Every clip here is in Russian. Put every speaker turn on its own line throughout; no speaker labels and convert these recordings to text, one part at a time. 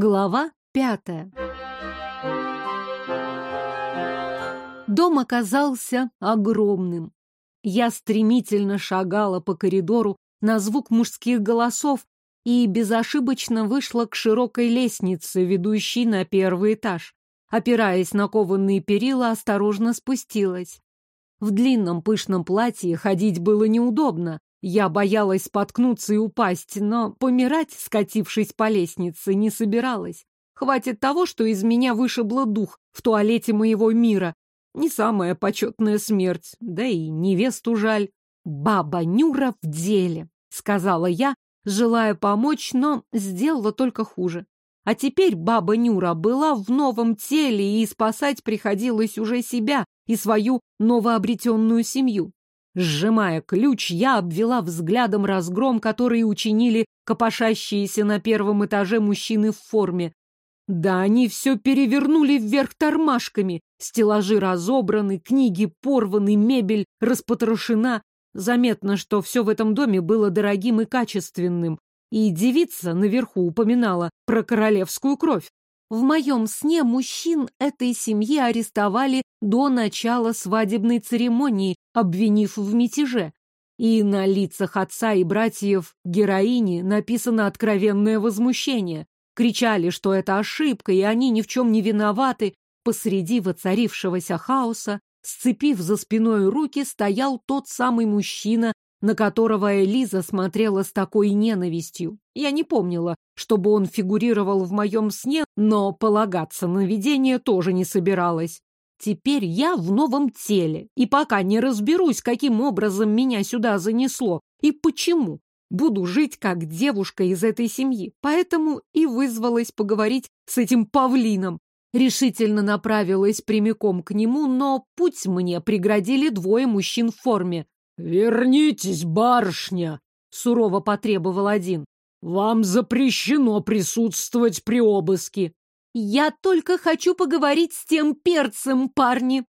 Глава пятая. Дом оказался огромным. Я стремительно шагала по коридору на звук мужских голосов и безошибочно вышла к широкой лестнице, ведущей на первый этаж. Опираясь на кованные перила, осторожно спустилась. В длинном пышном платье ходить было неудобно. Я боялась споткнуться и упасть, но помирать, скатившись по лестнице, не собиралась. Хватит того, что из меня вышибло дух в туалете моего мира. Не самая почетная смерть, да и невесту жаль. «Баба Нюра в деле», — сказала я, желая помочь, но сделала только хуже. А теперь баба Нюра была в новом теле, и спасать приходилось уже себя и свою новообретенную семью. Сжимая ключ, я обвела взглядом разгром, который учинили копошащиеся на первом этаже мужчины в форме. Да, они все перевернули вверх тормашками. Стеллажи разобраны, книги порваны, мебель распотрошена. Заметно, что все в этом доме было дорогим и качественным. И девица наверху упоминала про королевскую кровь. В моем сне мужчин этой семьи арестовали до начала свадебной церемонии, обвинив в мятеже. И на лицах отца и братьев героини написано откровенное возмущение. Кричали, что это ошибка, и они ни в чем не виноваты. Посреди воцарившегося хаоса Сцепив за спиной руки, стоял тот самый мужчина, на которого Элиза смотрела с такой ненавистью. Я не помнила, чтобы он фигурировал в моем сне, но полагаться на видение тоже не собиралась. Теперь я в новом теле, и пока не разберусь, каким образом меня сюда занесло и почему, буду жить как девушка из этой семьи. Поэтому и вызвалась поговорить с этим павлином. Решительно направилась прямиком к нему, но путь мне преградили двое мужчин в форме.
«Вернитесь, барышня!» — сурово потребовал один. «Вам запрещено присутствовать при обыске».
«Я только хочу поговорить с тем перцем, парни!»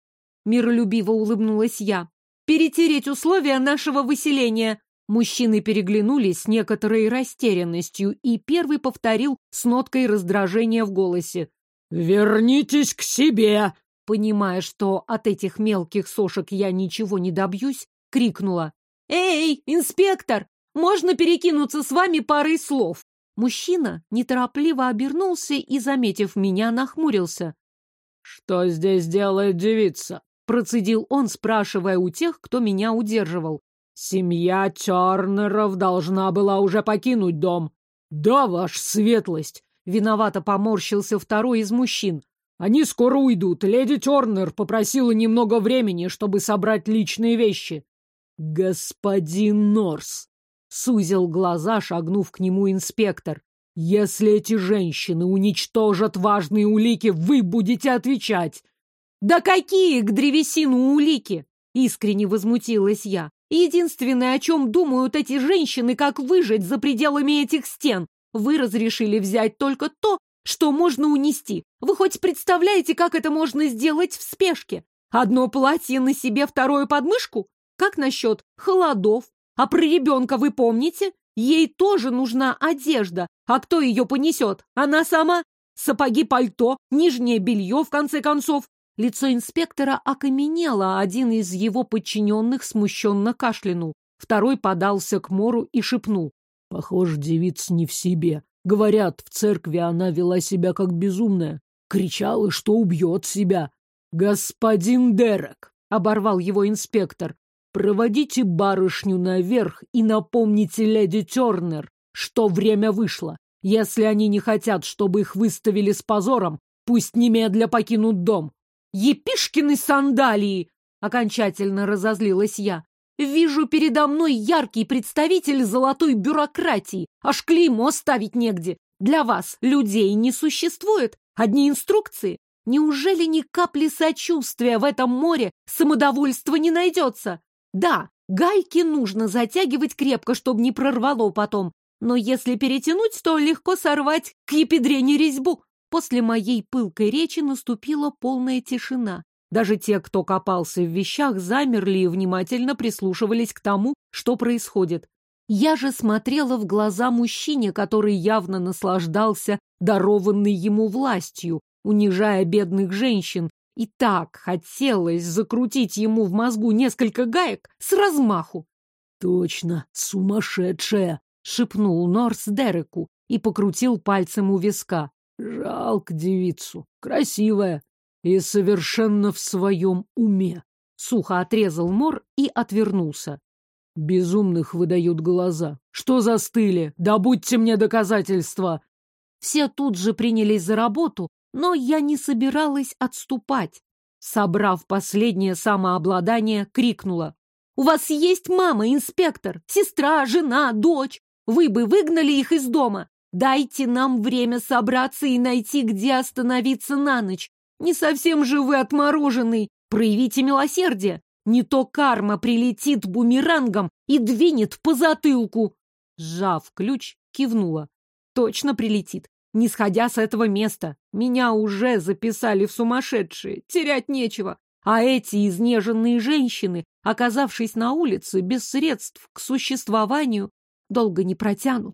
Миролюбиво улыбнулась я. «Перетереть условия нашего выселения!» Мужчины переглянулись с некоторой растерянностью, и первый повторил с ноткой раздражения в голосе.
«Вернитесь к себе!»
Понимая, что от этих мелких сошек я ничего не добьюсь, крикнула. «Эй, инспектор, можно перекинуться с вами парой слов?» Мужчина неторопливо обернулся и, заметив меня, нахмурился.
«Что здесь делает девица?» Процедил он, спрашивая у тех, кто меня удерживал. «Семья Тернеров должна была уже покинуть дом». «Да, ваша светлость!» Виновато поморщился второй из мужчин. «Они скоро уйдут. Леди Тернер попросила немного времени, чтобы собрать личные вещи». «Господин Норс!» — сузил глаза, шагнув к нему инспектор. «Если эти женщины уничтожат важные улики, вы будете отвечать!»
«Да какие к древесину улики?» — искренне возмутилась я. «Единственное, о чем думают эти женщины, как выжить за пределами этих стен. Вы разрешили взять только то, что можно унести. Вы хоть представляете, как это можно сделать в спешке? Одно платье на себе, второе подмышку? Как насчет холодов? А про ребенка вы помните? Ей тоже нужна одежда. А кто ее понесет? Она сама? Сапоги, пальто, нижнее белье, в конце концов. Лицо инспектора окаменело, а один из его подчиненных смущенно кашлянул. Второй подался к Мору и шепнул.
Похоже, девица не в себе. Говорят, в церкви она вела себя как безумная. Кричала, что убьет себя. «Господин Дерек!» — оборвал его инспектор. «Проводите барышню наверх и напомните леди Тернер, что время вышло. Если они не хотят, чтобы их выставили с позором, пусть немедля покинут дом».
«Епишкины сандалии!» — окончательно разозлилась я. Вижу передо мной яркий представитель золотой бюрократии. Аж клеймо ставить негде. Для вас людей не существует. Одни инструкции. Неужели ни капли сочувствия в этом море самодовольства не найдется? Да, гайки нужно затягивать крепко, чтобы не прорвало потом. Но если перетянуть, то легко сорвать к епидрене резьбу. После моей пылкой речи наступила полная тишина. Даже те, кто копался в вещах, замерли и внимательно прислушивались к тому, что происходит. Я же смотрела в глаза мужчине, который явно наслаждался дарованной ему властью, унижая бедных женщин, и так хотелось закрутить ему в мозгу несколько гаек с размаху.
«Точно, сумасшедшая!» — шепнул Норс Дереку и покрутил пальцем у виска. «Жалко девицу, красивая и совершенно в своем уме!»
Сухо отрезал Мор и отвернулся.
Безумных выдают глаза. Что застыли? Добудьте мне доказательства.
Все тут же принялись за работу, но я не собиралась отступать. Собрав последнее самообладание, крикнула. «У вас есть мама, инспектор, сестра, жена, дочь. Вы бы выгнали их из дома. Дайте нам время собраться и найти, где остановиться на ночь. Не совсем же вы отмороженный. Проявите милосердие. Не то карма прилетит бумерангом и двинет по затылку. Сжав ключ, кивнула. Точно прилетит не сходя с этого места. Меня уже записали в сумасшедшие, терять нечего. А эти изнеженные женщины, оказавшись на улице без средств к существованию, долго не протянут.